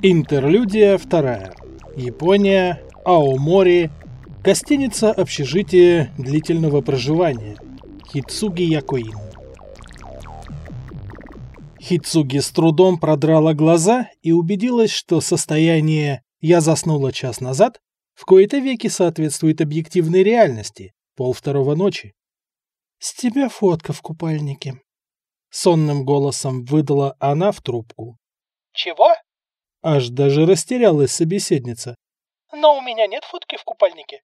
Интерлюдия вторая. Япония, Аомори, гостиница общежитие длительного проживания. Хицуги Якоин. Хицуги с трудом продрала глаза и убедилась, что состояние «я заснула час назад» в кои-то веки соответствует объективной реальности, полвторого ночи. «С тебя фотка в купальнике», — сонным голосом выдала она в трубку. Чего? Аж даже растерялась собеседница. Но у меня нет фотки в купальнике.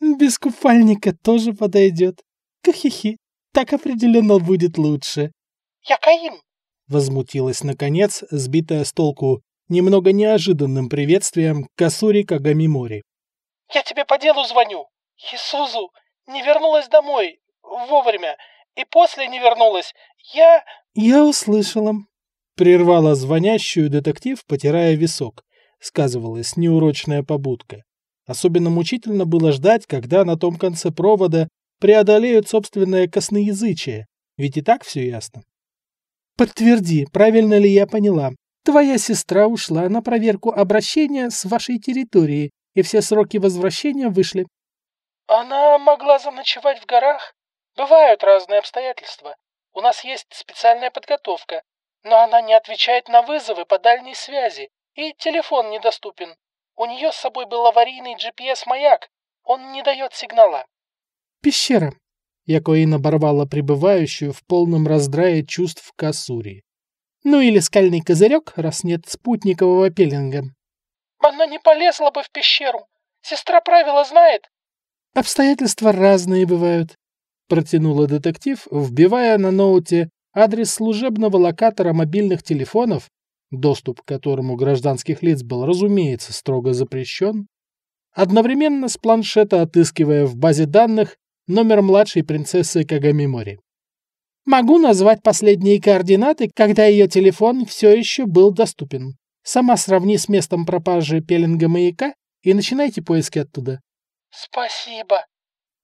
Без купальника тоже подойдет. Кахихи, так определенно будет лучше. Я Каим. Возмутилась, наконец, сбитая с толку немного неожиданным приветствием Касури Кагамимори. Я тебе по делу звоню. Хисузу не вернулась домой вовремя и после не вернулась. Я... Я услышала. Прервала звонящую детектив, потирая висок. Сказывалась неурочная побудка. Особенно мучительно было ждать, когда на том конце провода преодолеют собственное косноязычие, ведь и так все ясно. «Подтверди, правильно ли я поняла. Твоя сестра ушла на проверку обращения с вашей территории, и все сроки возвращения вышли». Она могла заночевать в горах. Бывают разные обстоятельства. У нас есть специальная подготовка, но она не отвечает на вызовы по дальней связи, и телефон недоступен. У нее с собой был аварийный GPS-маяк, он не дает сигнала. «Пещера», — Якоин оборвала пребывающую в полном раздрае чувств Касури. «Ну или скальный козырек, раз нет спутникового пеленга». «Она не полезла бы в пещеру. Сестра правила знает». «Обстоятельства разные бывают», — протянула детектив, вбивая на ноуте адрес служебного локатора мобильных телефонов, доступ к которому гражданских лиц был, разумеется, строго запрещен, одновременно с планшета отыскивая в базе данных номер младшей принцессы Кагамимори. Могу назвать последние координаты, когда ее телефон все еще был доступен. Сама сравни с местом пропажи пеленга маяка и начинайте поиски оттуда. Спасибо.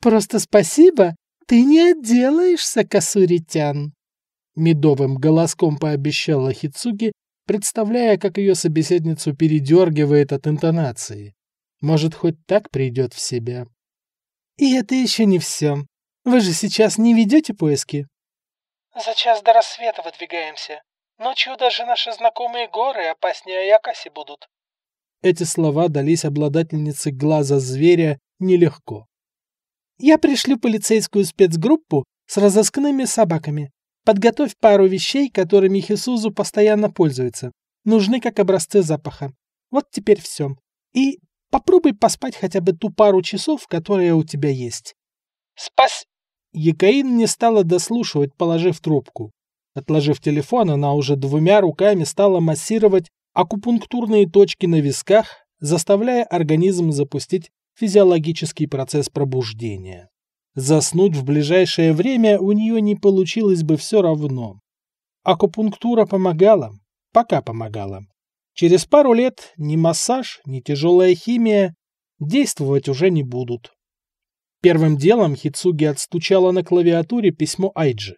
Просто спасибо? Ты не отделаешься, Касуритян. Медовым голоском пообещала Хицуги, представляя, как ее собеседницу передергивает от интонации. Может, хоть так придет в себя. И это еще не все. Вы же сейчас не ведете поиски? За час до рассвета выдвигаемся. Ночью даже наши знакомые горы опаснее Аякаси будут. Эти слова дались обладательнице глаза зверя нелегко. Я пришлю полицейскую спецгруппу с разыскными собаками. Подготовь пару вещей, которыми Хисузу постоянно пользуется. Нужны как образцы запаха. Вот теперь все. И попробуй поспать хотя бы ту пару часов, которые у тебя есть. Спас... Якаин не стала дослушивать, положив трубку. Отложив телефон, она уже двумя руками стала массировать акупунктурные точки на висках, заставляя организм запустить физиологический процесс пробуждения. Заснуть в ближайшее время у нее не получилось бы все равно. Акупунктура помогала, пока помогала. Через пару лет ни массаж, ни тяжелая химия действовать уже не будут. Первым делом Хицуги отстучала на клавиатуре письмо Айджи.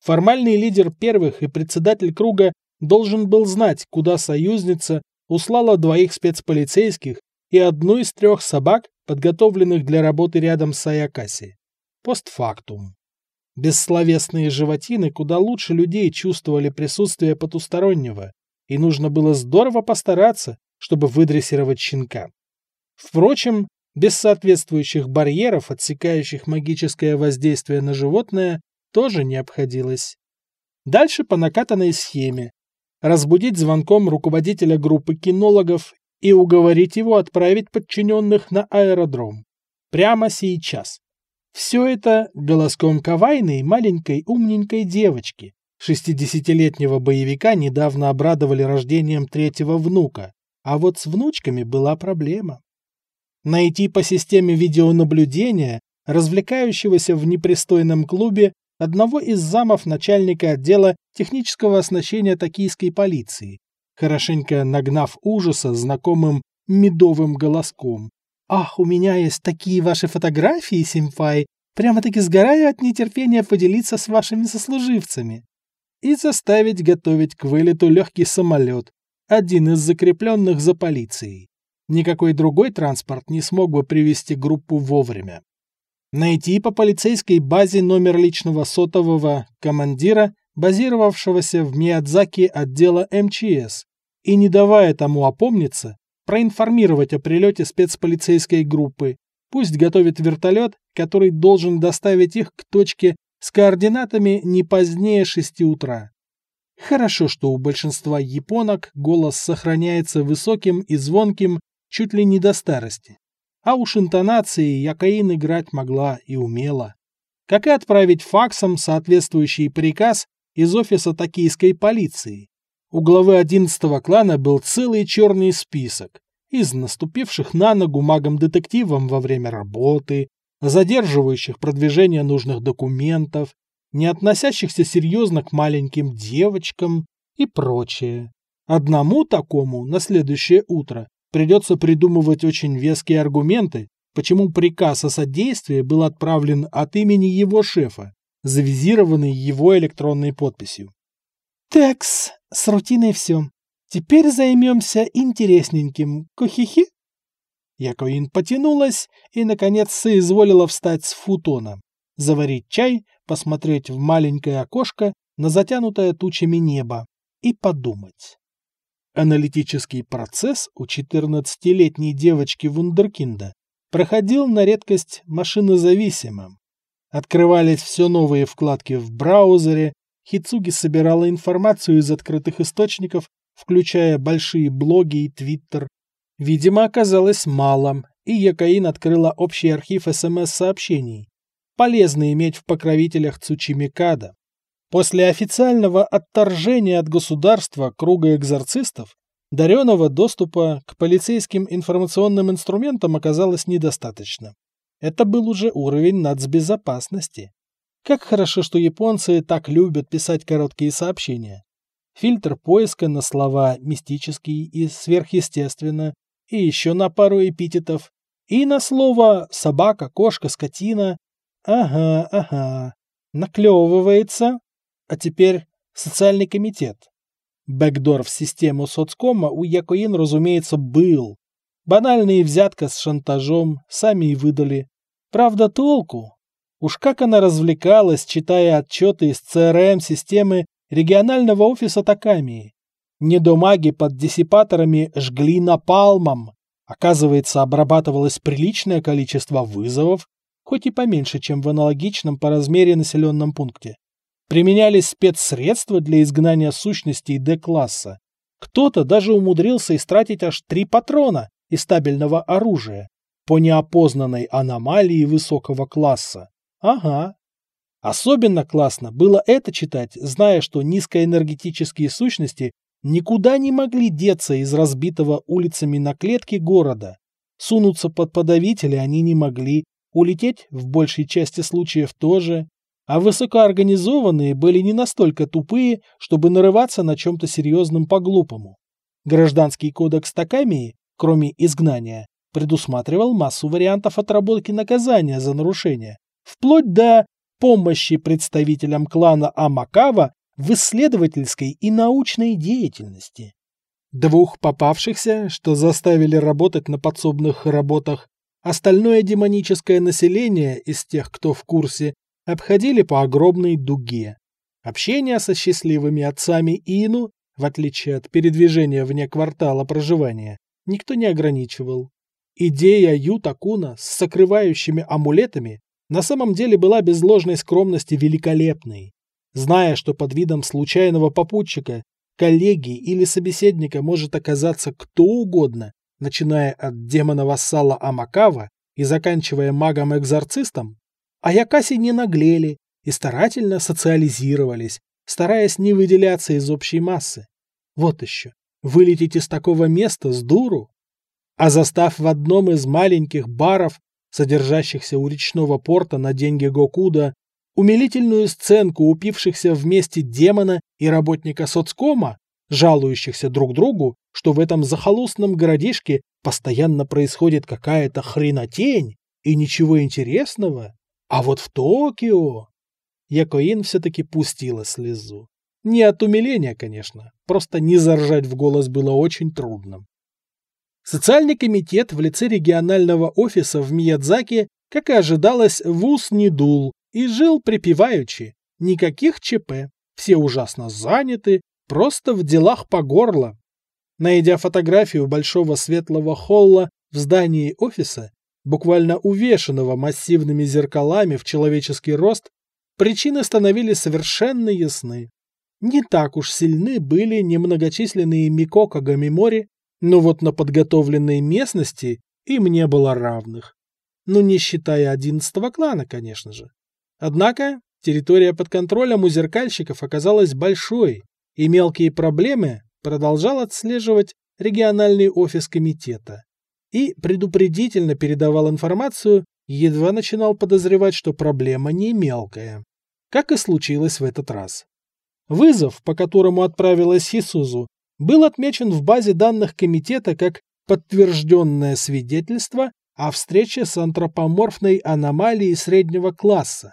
Формальный лидер первых и председатель круга должен был знать, куда союзница услала двоих спецполицейских и одну из трех собак, подготовленных для работы рядом с Аякаси. Постфактум. Бессловесные животины куда лучше людей чувствовали присутствие потустороннего, и нужно было здорово постараться, чтобы выдрессировать щенка. Впрочем, без соответствующих барьеров, отсекающих магическое воздействие на животное, тоже не обходилось. Дальше по накатанной схеме. Разбудить звонком руководителя группы кинологов и уговорить его отправить подчиненных на аэродром. Прямо сейчас. Все это голоском кавайной маленькой умненькой девочки. Шестидесятилетнего боевика недавно обрадовали рождением третьего внука, а вот с внучками была проблема. Найти по системе видеонаблюдения развлекающегося в непристойном клубе одного из замов начальника отдела технического оснащения токийской полиции, хорошенько нагнав ужаса знакомым медовым голоском. «Ах, у меня есть такие ваши фотографии, Симфай! Прямо-таки сгораю от нетерпения поделиться с вашими сослуживцами!» И заставить готовить к вылету легкий самолет, один из закрепленных за полицией. Никакой другой транспорт не смог бы привести группу вовремя. Найти по полицейской базе номер личного сотового командира, базировавшегося в Миядзаки отдела МЧС, и, не давая тому опомниться, проинформировать о прилете спецполицейской группы, пусть готовит вертолет, который должен доставить их к точке с координатами не позднее 6 утра. Хорошо, что у большинства японок голос сохраняется высоким и звонким чуть ли не до старости. А уж интонации Якаин играть могла и умела. Как и отправить факсом соответствующий приказ из офиса токийской полиции. У главы 11 клана был целый черный список из наступивших на ногу магом-детективом во время работы, задерживающих продвижение нужных документов, не относящихся серьезно к маленьким девочкам и прочее. Одному такому на следующее утро придется придумывать очень веские аргументы, почему приказ о содействии был отправлен от имени его шефа, завизированный его электронной подписью. «Такс, с рутиной все. Теперь займемся интересненьким. Кухихи?» Яковин потянулась и, наконец, соизволила встать с футона, заварить чай, посмотреть в маленькое окошко на затянутое тучами небо и подумать. Аналитический процесс у 14-летней девочки Вундеркинда проходил на редкость машинозависимым. Открывались все новые вкладки в браузере, Хицуги собирала информацию из открытых источников, включая большие блоги и твиттер. Видимо, оказалось мало, и Якаин открыла общий архив СМС-сообщений. Полезно иметь в покровителях Цучимикада. После официального отторжения от государства круга экзорцистов даренного доступа к полицейским информационным инструментам оказалось недостаточно. Это был уже уровень нацбезопасности. Как хорошо, что японцы так любят писать короткие сообщения. Фильтр поиска на слова «мистический» и «сверхъестественно» и еще на пару эпитетов. И на слово «собака», «кошка», «скотина». Ага, ага. Наклевывается. А теперь социальный комитет. Бэкдор в систему соцкома у Якоин, разумеется, был. Банальная взятка с шантажом, сами и выдали. Правда, толку? Уж как она развлекалась, читая отчеты из ЦРМ-системы регионального офиса Такамии. Недомаги под диссипаторами жгли напалмом. Оказывается, обрабатывалось приличное количество вызовов, хоть и поменьше, чем в аналогичном по размере населенном пункте. Применялись спецсредства для изгнания сущностей Д-класса. Кто-то даже умудрился истратить аж три патрона из стабильного оружия по неопознанной аномалии высокого класса. Ага. Особенно классно было это читать, зная, что низкоэнергетические сущности никуда не могли деться из разбитого улицами на клетке города. Сунуться под подавители они не могли, улететь в большей части случаев тоже а высокоорганизованные были не настолько тупые, чтобы нарываться на чем-то серьезном по-глупому. Гражданский кодекс Такамии, кроме изгнания, предусматривал массу вариантов отработки наказания за нарушение, вплоть до помощи представителям клана Амакава в исследовательской и научной деятельности. Двух попавшихся, что заставили работать на подсобных работах, остальное демоническое население из тех, кто в курсе, обходили по огромной дуге. Общение со счастливыми отцами Ину, в отличие от передвижения вне квартала проживания, никто не ограничивал. Идея Ютакуна с сокрывающими амулетами на самом деле была без ложной скромности великолепной. Зная, что под видом случайного попутчика, коллеги или собеседника может оказаться кто угодно, начиная от демона-вассала Амакава и заканчивая магом-экзорцистом, а Якаси не наглели и старательно социализировались, стараясь не выделяться из общей массы. Вот еще, вылететь из такого места с дуру. А застав в одном из маленьких баров, содержащихся у речного порта на деньги Гокуда, умилительную сценку упившихся вместе демона и работника соцкома, жалующихся друг другу, что в этом захолустном городишке постоянно происходит какая-то хренотень и ничего интересного, а вот в Токио... Якоин все-таки пустила слезу. Не от умиления, конечно, просто не заржать в голос было очень трудно. Социальный комитет в лице регионального офиса в Миядзаке, как и ожидалось, в ус не дул и жил припеваючи. Никаких ЧП, все ужасно заняты, просто в делах по горло. Найдя фотографию большого светлого холла в здании офиса, буквально увешанного массивными зеркалами в человеческий рост, причины становились совершенно ясны. Не так уж сильны были немногочисленные Микока Гамимори, но вот на подготовленной местности им не было равных. Ну, не считая одиннадцатого клана, конечно же. Однако территория под контролем у зеркальщиков оказалась большой, и мелкие проблемы продолжал отслеживать региональный офис комитета и предупредительно передавал информацию, едва начинал подозревать, что проблема не мелкая. Как и случилось в этот раз. Вызов, по которому отправилась Хисузу, был отмечен в базе данных комитета как подтвержденное свидетельство о встрече с антропоморфной аномалией среднего класса.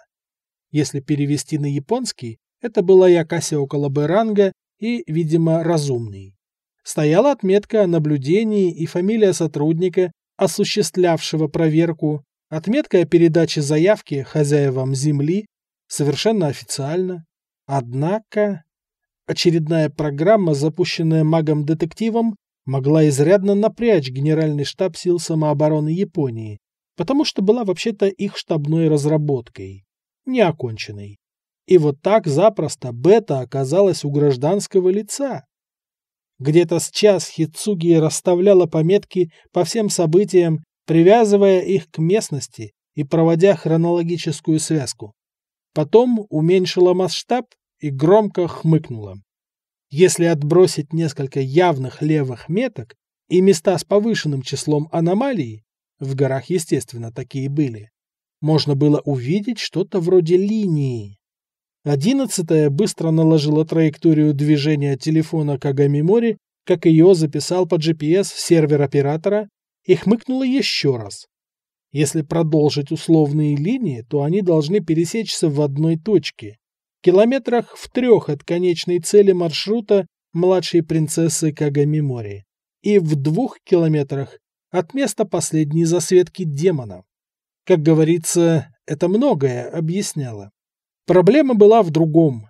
Если перевести на японский, это была Якаси около Беранга и, видимо, разумный. Стояла отметка о наблюдении и фамилия сотрудника, осуществлявшего проверку, отметка о передаче заявки хозяевам земли, совершенно официально. Однако очередная программа, запущенная магом-детективом, могла изрядно напрячь Генеральный штаб сил самообороны Японии, потому что была вообще-то их штабной разработкой, неоконченной. И вот так запросто бета оказалась у гражданского лица. Где-то с час Хицуги расставляла пометки по всем событиям, привязывая их к местности и проводя хронологическую связку. Потом уменьшила масштаб и громко хмыкнула. Если отбросить несколько явных левых меток и места с повышенным числом аномалий, в горах, естественно, такие были, можно было увидеть что-то вроде линии. Одиннадцатая быстро наложила траекторию движения телефона Кагамимори, как ее записал по GPS сервер оператора, и хмыкнула еще раз. Если продолжить условные линии, то они должны пересечься в одной точке, километрах в трех от конечной цели маршрута младшей принцессы Кагамимори и в двух километрах от места последней засветки демона. Как говорится, это многое объясняло. Проблема была в другом.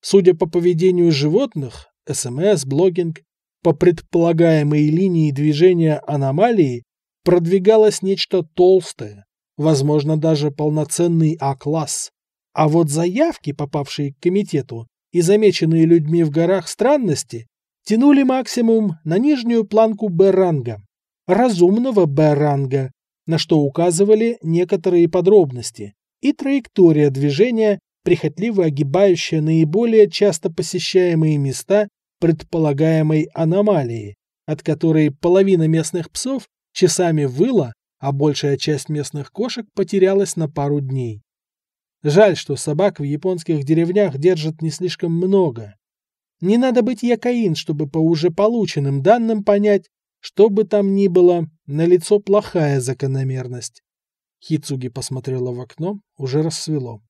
Судя по поведению животных, СМС, блогинг, по предполагаемой линии движения аномалии продвигалось нечто толстое, возможно, даже полноценный А-класс. А вот заявки, попавшие к комитету, и замеченные людьми в горах странности, тянули максимум на нижнюю планку Б-ранга, разумного Б-ранга, на что указывали некоторые подробности, и траектория движения прихотливо огибающая наиболее часто посещаемые места предполагаемой аномалии, от которой половина местных псов часами выла, а большая часть местных кошек потерялась на пару дней. Жаль, что собак в японских деревнях держат не слишком много. Не надо быть якаин, чтобы по уже полученным данным понять, что бы там ни было, налицо плохая закономерность. Хицуги посмотрела в окно, уже рассвело.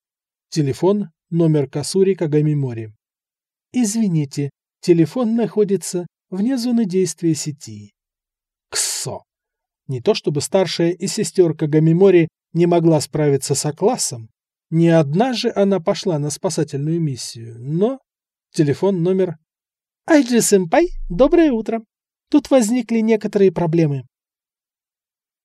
Телефон, номер Касури Кагамимори. Извините, телефон находится вне зоны действия сети. Ксо. Не то чтобы старшая и сестер Кагамимори не могла справиться с А-классом, не одна же она пошла на спасательную миссию, но... Телефон номер... Айджи-сэмпай, доброе утро. Тут возникли некоторые проблемы.